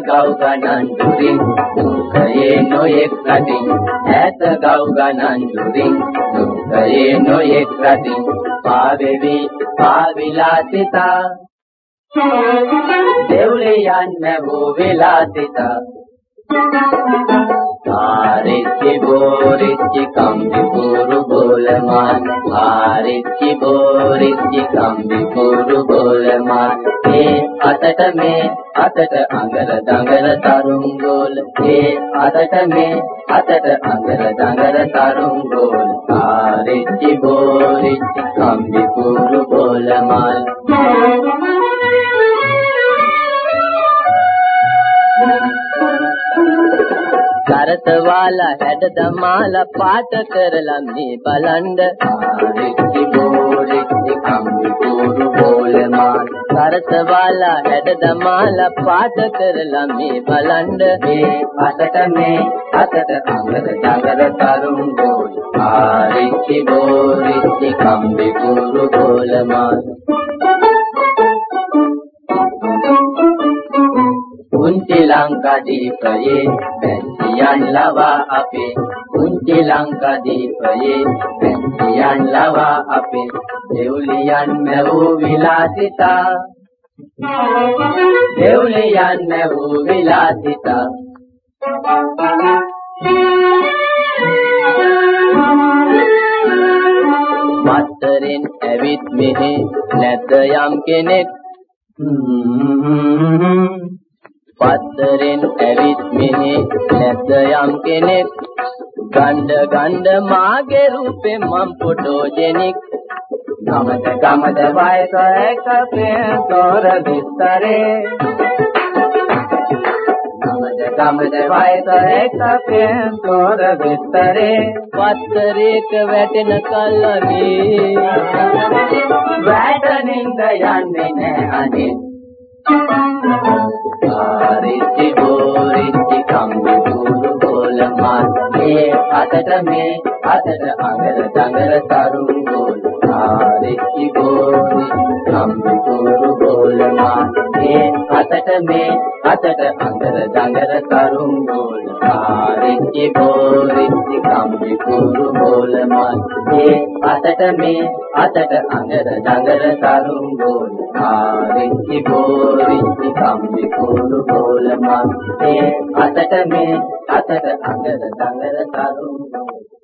ගව් ගණන් දුරින් දුකයේ නොයෙක් රටින් ඈත ගව් ගණන් දුරින් දුකයේ නොයෙක් රටින් පාවෙවි පාවිලා සිතා. දෙව්ලේ යන්න වූ වෙලා සිතා. ආරිච්චි බෝරිච්චි කම්බි කුරු බෝලමාන ආරිච්චි බෝරිච්චි කම්බි කුරු බෝලමාන ඒ අතට මේ අතට අඟල දඟල තරුන් ගෝල. ඒ අතට මේ අතට අඟල දඟල තරුන් ගෝල. ආරිච්චි බෝරිච්චි කම්බි කුරු බෝලමාන කරත වාලා හැඩ දමාලා පාට කරලා මේ බලන්ඩ බෝලමාන කරත වාලා හැඩ දමාලා පාට කරලා මේ බලන්ඩ මේ අතට මේ අතට අඟර දඟර තරුන් බෝල ආරිච්චි බෝරිච්චි කම්බි කුරු බෝලමාන කුංචි ලංකා දීපයේ පැන්සියන් ලවා අපේ කුංචි ලංකා දීපයේ පැන්සියන් ලවා අපේ දෙව්ලියන් මැවූ විලාසිතා දෙව්ලියන් මැවූ විලාසිතා මත්තරෙන් ඇවිත් මෙහෙ නැත යම් කෙනෙක්. පත්තරෙන් ඇවිත් මෙහි නැද්ද යම් කෙනෙක්. ගණ්ඩ ගණ්ඩ මාගේ රූපේ මම් ෆොටෝජෙනික් ගමද ගමද වයස එක තොර විස්තරේ. ගමද ගමද වයස එක තොර විස්තරේ. පත්තරේක වැටෙන කල්ලගේ වැටෙනින්ද යන්නේ නෑ අනේ. ආරිච්චි බෝරිච්චි කම්බි කුරු බෝලමාන් මේ අතට මේ අතට අඟර දඟර තරුන් බෝල ආරිච්චි බෝරිච්චි කම්බි කුරු බෝලමාන් මේ අතට මේ අතට අඟර දඟර තරුන් බෝල ආරිච්චි බෝරිච්චි කම්බි කුරු බෝලමාන් මේ අතට මේ අතට අඟර දඟර තරුන් බෝල ආරිච්චි බෝරිච්චි කම්බි කුරු බෝලමාන් මේ අතට මේ අතට අඟර දඟර තරුන් බෝල